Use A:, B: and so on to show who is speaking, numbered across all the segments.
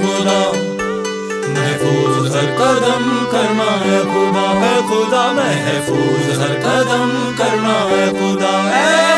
A: خدا، محفوظ ہر قدم کرنا ہے خدا ہے خدا، محفوظ ہر قدم کرنا ہے خدا ہے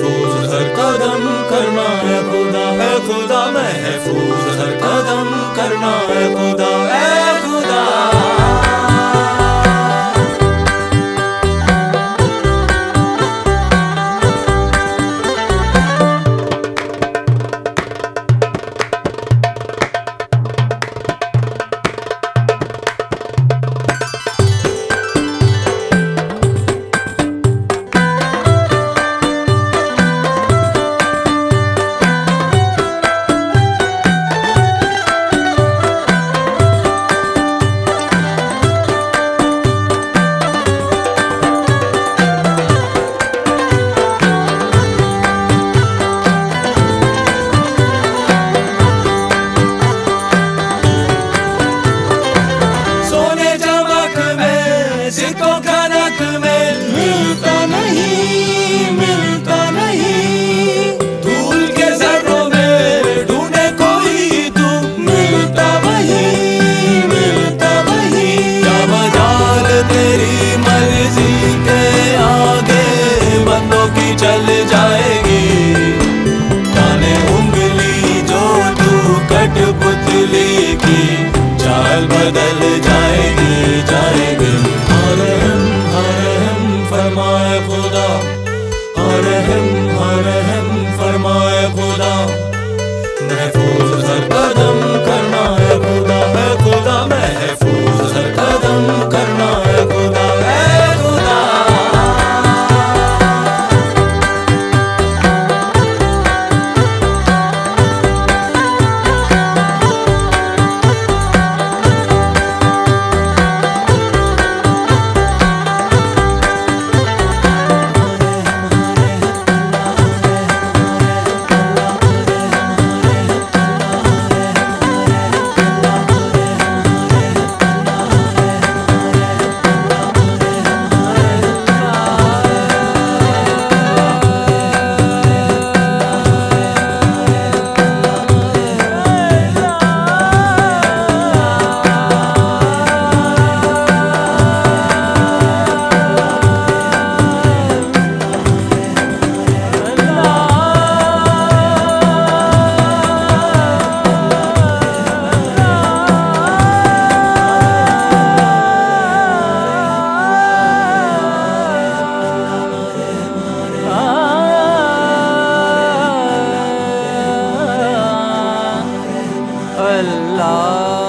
A: محفوظ ہر قدم کرنا ہے خدا ہے خدا، محفوظ ہر قدم کرنا ہے خدا ہے خدا۔ بدل جائے گی جائے گی۔ ہر ہم ہر ہم فرمائے خدا۔ ہر ہم ہر ہم فرمائے خدا۔ محفوظ ہر پر
B: اللہ